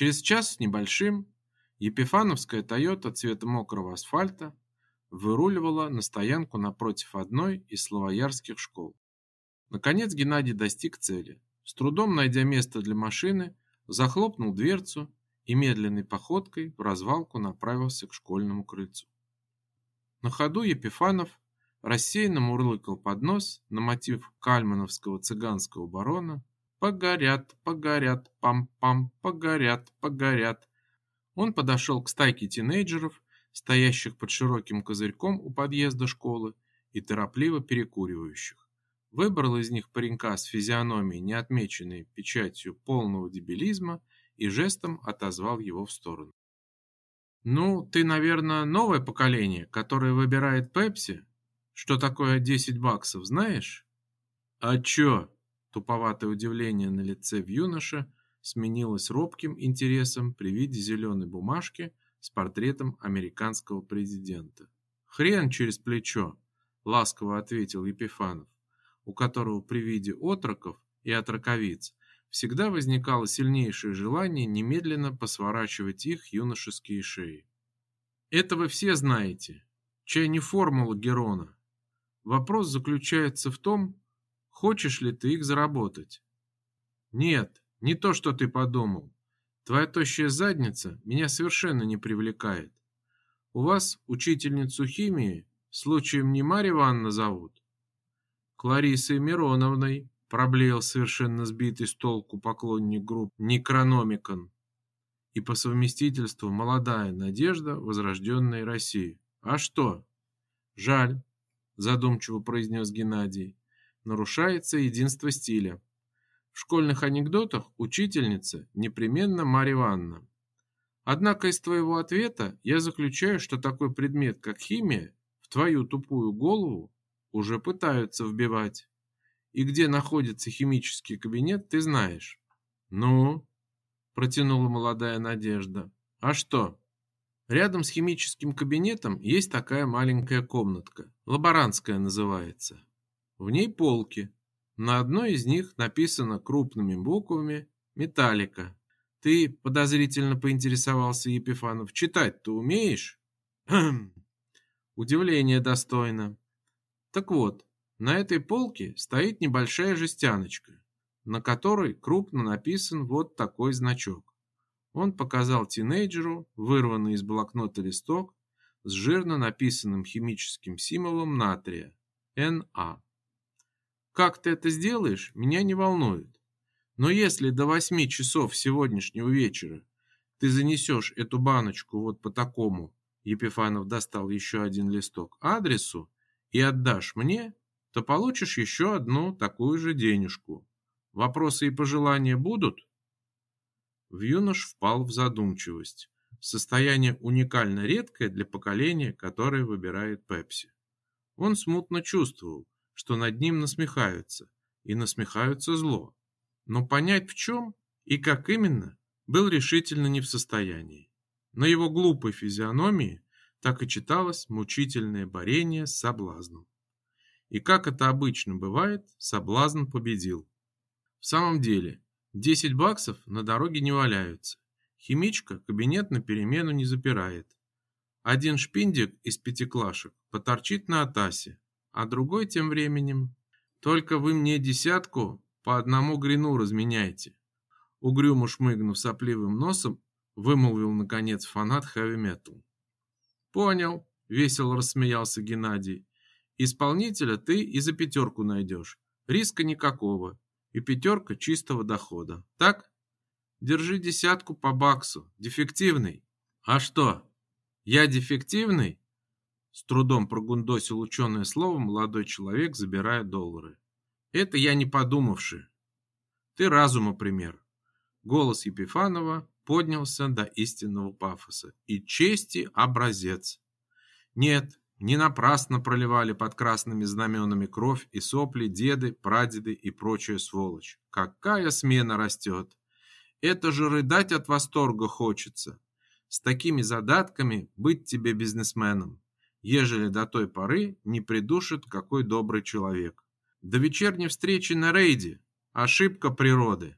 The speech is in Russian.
Через час с небольшим Епифановская Тойота цвета мокрого асфальта выруливала на стоянку напротив одной из славоярских школ. Наконец Геннадий достиг цели. С трудом найдя место для машины, захлопнул дверцу и медленной походкой в развалку направился к школьному крыльцу. На ходу Епифанов рассеянно мурлыкал под нос на мотив кальмановского цыганского барона «Погорят, погорят, пам-пам, погорят, погорят». Он подошел к стайке тинейджеров, стоящих под широким козырьком у подъезда школы и торопливо перекуривающих. Выбрал из них паренька с физиономией, не отмеченной печатью полного дебилизма, и жестом отозвал его в сторону. «Ну, ты, наверное, новое поколение, которое выбирает Пепси? Что такое 10 баксов, знаешь?» «А чё?» Туповатое удивление на лице в юноше сменилось робким интересом при виде зеленой бумажки с портретом американского президента. «Хрен через плечо», — ласково ответил Епифанов, у которого при виде отроков и отроковиц всегда возникало сильнейшее желание немедленно посворачивать их юношеские шеи. Это вы все знаете. Чай не формула Герона. Вопрос заключается в том, хочешь ли ты их заработать. Нет, не то, что ты подумал. Твоя тощая задница меня совершенно не привлекает. У вас учительницу химии случаем не Марья Ивановна зовут? Кларисой Мироновной, проблеял совершенно сбитый с толку поклонник групп Некрономикон и по совместительству молодая надежда возрожденной России. А что? Жаль, задумчиво произнес Геннадий. Нарушается единство стиля. В школьных анекдотах учительница непременно Марья Ивановна. Однако из твоего ответа я заключаю, что такой предмет, как химия, в твою тупую голову уже пытаются вбивать. И где находится химический кабинет, ты знаешь. Ну, протянула молодая Надежда. А что? Рядом с химическим кабинетом есть такая маленькая комнатка, лаборантская называется. В ней полки. На одной из них написано крупными буквами «Металлика». Ты подозрительно поинтересовался Епифанов. Читать-то умеешь? Удивление достойно. Так вот, на этой полке стоит небольшая жестяночка, на которой крупно написан вот такой значок. Он показал тинейджеру вырванный из блокнота листок с жирно написанным химическим символом натрия На. Как ты это сделаешь, меня не волнует. Но если до восьми часов сегодняшнего вечера ты занесешь эту баночку вот по такому, Епифанов достал еще один листок, адресу и отдашь мне, то получишь еще одну такую же денежку. Вопросы и пожелания будут? В юнош впал в задумчивость. Состояние уникально редкое для поколения, которое выбирает Пепси. Он смутно чувствовал, что над ним насмехаются, и насмехаются зло. Но понять в чем и как именно был решительно не в состоянии. На его глупой физиономии так и читалось мучительное борение с соблазном. И как это обычно бывает, соблазн победил. В самом деле, 10 баксов на дороге не валяются. Химичка кабинет на перемену не запирает. Один шпиндик из пяти клашек поторчит на атасе, а другой тем временем «Только вы мне десятку по одному грину разменяйте». Угрюмо шмыгнув сопливым носом, вымолвил наконец фанат хэви-метал. «Понял», — весело рассмеялся Геннадий. Исполнителя ты и за пятерку найдешь. Риска никакого. И пятерка чистого дохода. Так? Держи десятку по баксу. Дефективный. А что? Я дефективный? С трудом прогундосил ученое слово молодой человек, забирая доллары. Это я не подумавший. Ты разума пример. Голос Епифанова поднялся до истинного пафоса. И чести образец. Нет, не напрасно проливали под красными знаменами кровь и сопли деды, прадеды и прочая сволочь. Какая смена растет! Это же рыдать от восторга хочется. С такими задатками быть тебе бизнесменом, ежели до той поры не придушит какой добрый человек. До вечерней встречи на рейде. Ошибка природы.